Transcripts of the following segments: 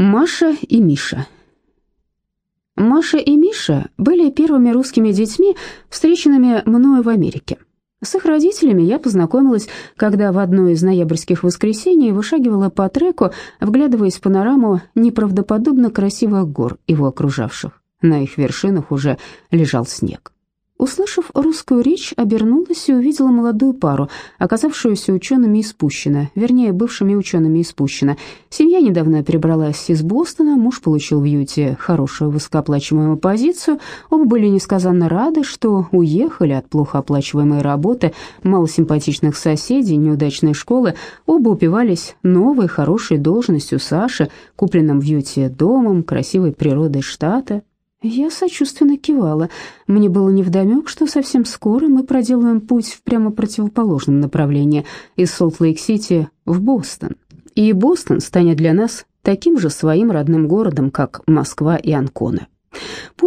Маша и Миша. Маша и Миша были первыми русскими детьми, встреченными мною в Америке. С их родителями я познакомилась, когда в одно из ноябрьских воскресений вышагивала по треку, вглядываясь в панораму неправдоподобно красивых гор, его окружавших. На их вершинах уже лежал снег. Услышав русскую речь, обернулась и увидела молодую пару, оказавшуюся учеными из Пущино, вернее, бывшими учеными из Пущино. Семья недавно перебралась из Бостона, муж получил в Юте хорошую высокооплачиваемую позицию, оба были несказанно рады, что уехали от плохо оплачиваемой работы, малосимпатичных соседей, неудачной школы, оба упивались новой хорошей должностью Саши, купленным в Юте домом, красивой природой штата, я сочувственно кивала. Мне было невдомек, что совсем скоро мы проделаем путь в прямо противоположном направлении из Солт-Лейк-Сити в Бостон. И Бостон станет для нас таким же своим родным городом, как Москва и Анкона.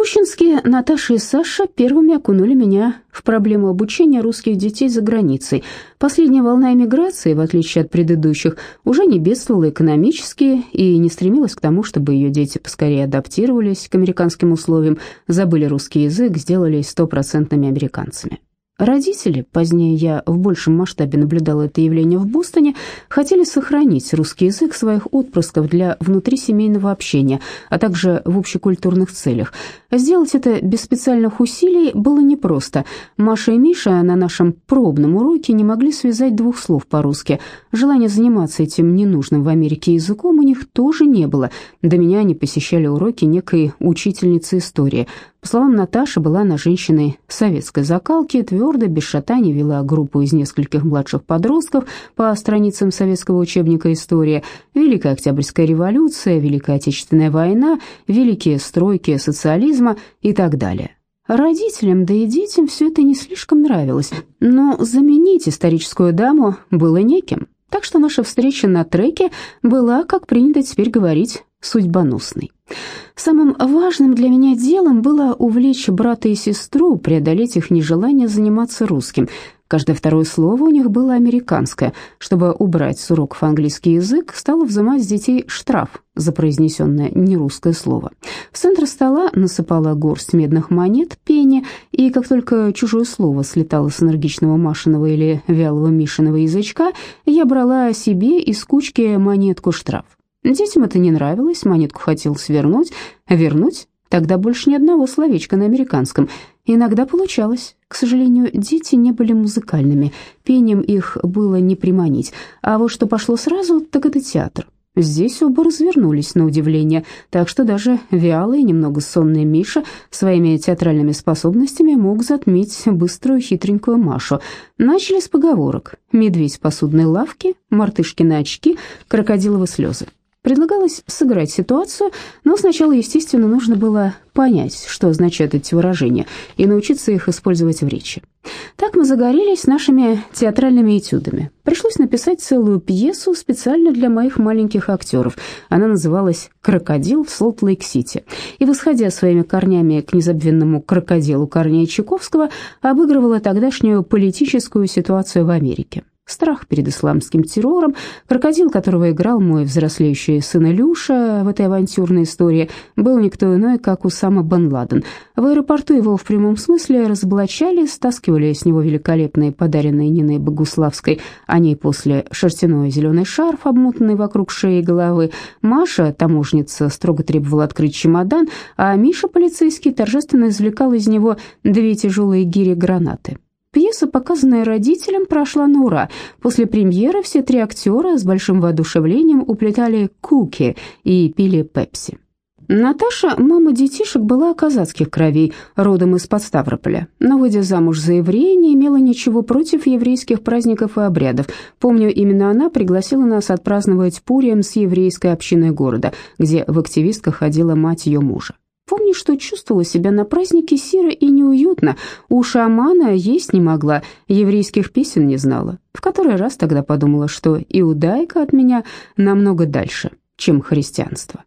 Пущинские Наташа и Саша первыми окунули меня в проблему обучения русских детей за границей. Последняя волна эмиграции, в отличие от предыдущих, уже не бедствовала экономически и не стремилась к тому, чтобы ее дети поскорее адаптировались к американским условиям, забыли русский язык, сделались стопроцентными американцами. Родители, позднее я в большем масштабе наблюдала это явление в Бостоне, хотели сохранить русский язык своих отпрысков для внутрисемейного общения, а также в общекультурных целях. Сделать это без специальных усилий было непросто. Маша и Миша на нашем пробном уроке не могли связать двух слов по-русски. Желания заниматься этим ненужным в Америке языком у них тоже не было. До меня они посещали уроки некой учительницы истории. По словам Наташи, была она женщиной советской закалки, твердо, без шатаний вела группу из нескольких младших подростков по страницам советского учебника «История», Великая Октябрьская революция, Великая Отечественная война, великие стройки социализма и так далее. Родителям, да и детям все это не слишком нравилось, но заменить историческую даму было неким, так что наша встреча на треке была, как принято теперь говорить, судьбоносной. Самым важным для меня делом было увлечь брата и сестру, преодолеть их нежелание заниматься русским. Каждое второе слово у них было американское. Чтобы убрать с уроков английский язык, стала взимать с детей штраф за произнесенное нерусское слово. В центр стола насыпала горсть медных монет, пени, и как только чужое слово слетало с энергичного Машиного или вялого Мишиного язычка, я брала себе из кучки монетку штраф. Детям это не нравилось, монетку хотел свернуть, вернуть, тогда больше ни одного словечка на американском. Иногда получалось. К сожалению, дети не были музыкальными, пением их было не приманить. А вот что пошло сразу, так это театр. Здесь оба развернулись на удивление, так что даже вялый и немного сонный Миша своими театральными способностями мог затмить быструю хитренькую Машу. Начали с поговорок «Медведь в посудной лавке», «Мартышкины очки», «Крокодиловы слезы». Предлагалось сыграть ситуацию, но сначала, естественно, нужно было понять, что означают эти выражения, и научиться их использовать в речи. Так мы загорелись нашими театральными этюдами. Пришлось написать целую пьесу специально для моих маленьких актеров. Она называлась «Крокодил в Солт-Лейк-Сити». И, восходя своими корнями к незабвенному крокодилу Корнея Чайковского, обыгрывала тогдашнюю политическую ситуацию в Америке страх перед исламским террором, крокодил, которого играл мой взрослеющий сын Илюша в этой авантюрной истории, был никто иной, как Усама бен Ладен. В аэропорту его в прямом смысле разоблачали, стаскивали с него великолепные подаренные Ниной Богуславской, о ней после шерстяной зеленый шарф, обмотанный вокруг шеи и головы. Маша, таможница, строго требовала открыть чемодан, а Миша, полицейский, торжественно извлекал из него две тяжелые гири гранаты. Пьеса, показанная родителям, прошла на ура. После премьеры все три актера с большим воодушевлением уплетали куки и пили пепси. Наташа, мама детишек, была казацких кровей, родом из-под Ставрополя. Но, выйдя замуж за еврея, не имела ничего против еврейских праздников и обрядов. Помню, именно она пригласила нас отпраздновать Пурием с еврейской общиной города, где в активистках ходила мать ее мужа. Помню, что чувствовала себя на празднике серо и неуютно. У шамана есть не могла, еврейских песен не знала. В который раз тогда подумала, что иудайка от меня намного дальше, чем христианство.